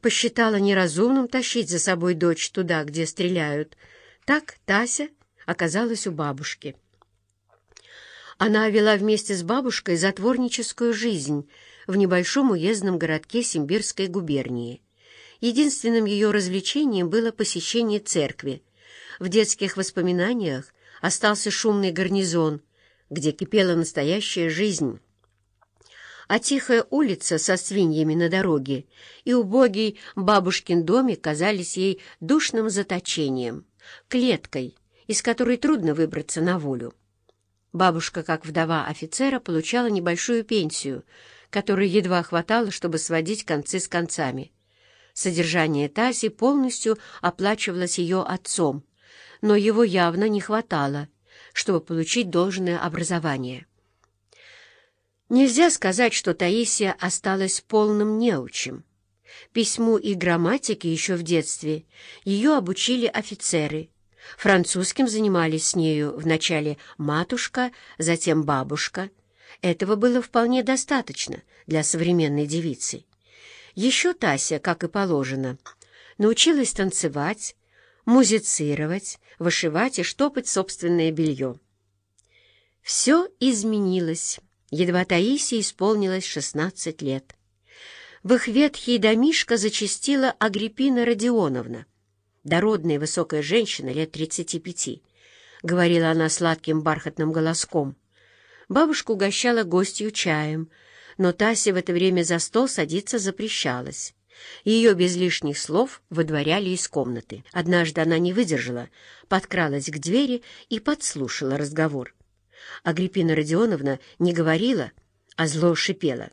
посчитала неразумным тащить за собой дочь туда, где стреляют. Так Тася оказалась у бабушки. Она вела вместе с бабушкой затворническую жизнь в небольшом уездном городке Симбирской губернии. Единственным ее развлечением было посещение церкви. В детских воспоминаниях остался шумный гарнизон, где кипела настоящая жизнь а тихая улица со свиньями на дороге и убогий бабушкин домик казались ей душным заточением, клеткой, из которой трудно выбраться на волю. Бабушка, как вдова офицера, получала небольшую пенсию, которой едва хватало, чтобы сводить концы с концами. Содержание Таси полностью оплачивалось ее отцом, но его явно не хватало, чтобы получить должное образование. Нельзя сказать, что Таисия осталась полным неучем. Письму и грамматике еще в детстве ее обучили офицеры. Французским занимались с нею вначале матушка, затем бабушка. Этого было вполне достаточно для современной девицы. Еще Тася, как и положено, научилась танцевать, музицировать, вышивать и штопать собственное белье. Все изменилось Едва Таисии исполнилось шестнадцать лет. В их ветхий домишко зачастила Агриппина Родионовна, дородная высокая женщина лет тридцати пяти. Говорила она сладким бархатным голоском. Бабушка угощала гостью чаем, но Тася в это время за стол садиться запрещалась. Ее без лишних слов выдворяли из комнаты. Однажды она не выдержала, подкралась к двери и подслушала разговор. Агриппина Родионовна не говорила, а зло шипела.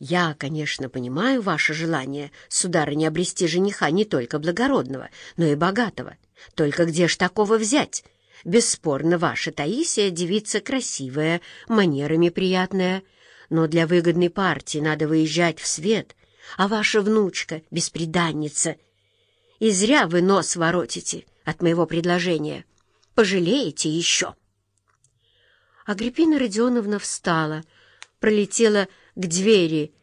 «Я, конечно, понимаю ваше желание, сударыня, обрести жениха не только благородного, но и богатого. Только где ж такого взять? Бесспорно, ваша Таисия девица красивая, манерами приятная, но для выгодной партии надо выезжать в свет, а ваша внучка — бесприданница. И зря вы нос воротите от моего предложения. Пожалеете еще». Агриппина Родионовна встала, пролетела к двери,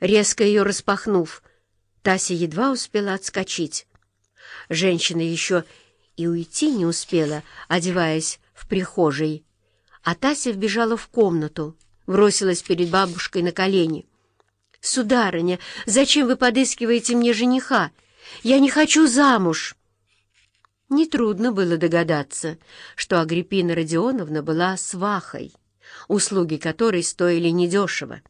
резко ее распахнув. Тася едва успела отскочить. Женщина еще и уйти не успела, одеваясь в прихожей. А Тася вбежала в комнату, бросилась перед бабушкой на колени. «Сударыня, зачем вы подыскиваете мне жениха? Я не хочу замуж!» Нетрудно было догадаться, что Агриппина Родионовна была свахой, услуги которой стоили недешево.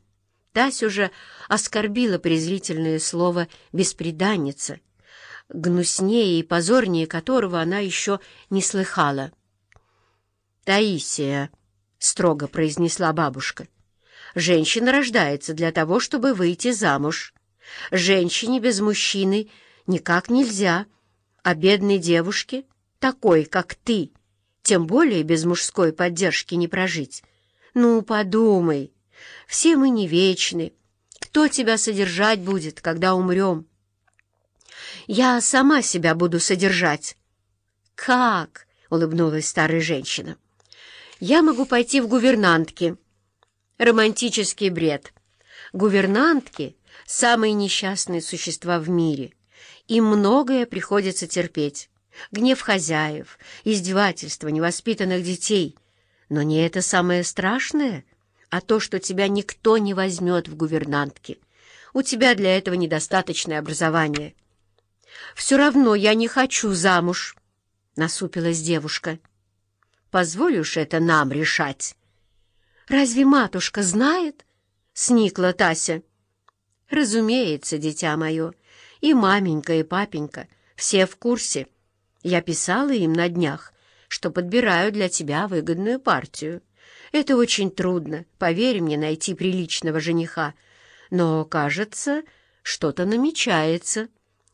Тась уже оскорбила презрительное слово «беспреданница», гнуснее и позорнее которого она еще не слыхала. «Таисия», — строго произнесла бабушка, — «женщина рождается для того, чтобы выйти замуж. Женщине без мужчины никак нельзя» а бедной девушке, такой, как ты, тем более без мужской поддержки не прожить. Ну, подумай, все мы не вечны. Кто тебя содержать будет, когда умрем? Я сама себя буду содержать. Как? — улыбнулась старая женщина. Я могу пойти в гувернантки. Романтический бред. Гувернантки — самые несчастные существа в мире — им многое приходится терпеть. Гнев хозяев, издевательства невоспитанных детей. Но не это самое страшное, а то, что тебя никто не возьмет в гувернантки. У тебя для этого недостаточное образование. «Все равно я не хочу замуж», — насупилась девушка. «Позволишь это нам решать?» «Разве матушка знает?» — сникла Тася. «Разумеется, дитя мое». И маменька, и папенька все в курсе. Я писала им на днях, что подбираю для тебя выгодную партию. Это очень трудно, поверь мне, найти приличного жениха. Но, кажется, что-то намечается.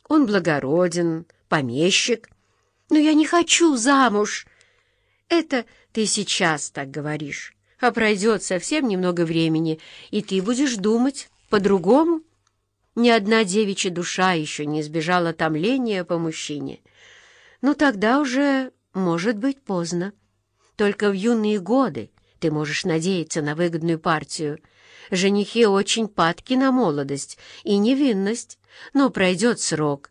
Он благороден, помещик. Но я не хочу замуж. Это ты сейчас так говоришь. А пройдет совсем немного времени, и ты будешь думать по-другому. Ни одна девичья душа еще не избежала томления по мужчине. Но тогда уже может быть поздно. Только в юные годы ты можешь надеяться на выгодную партию. Женихи очень падки на молодость и невинность, но пройдет срок,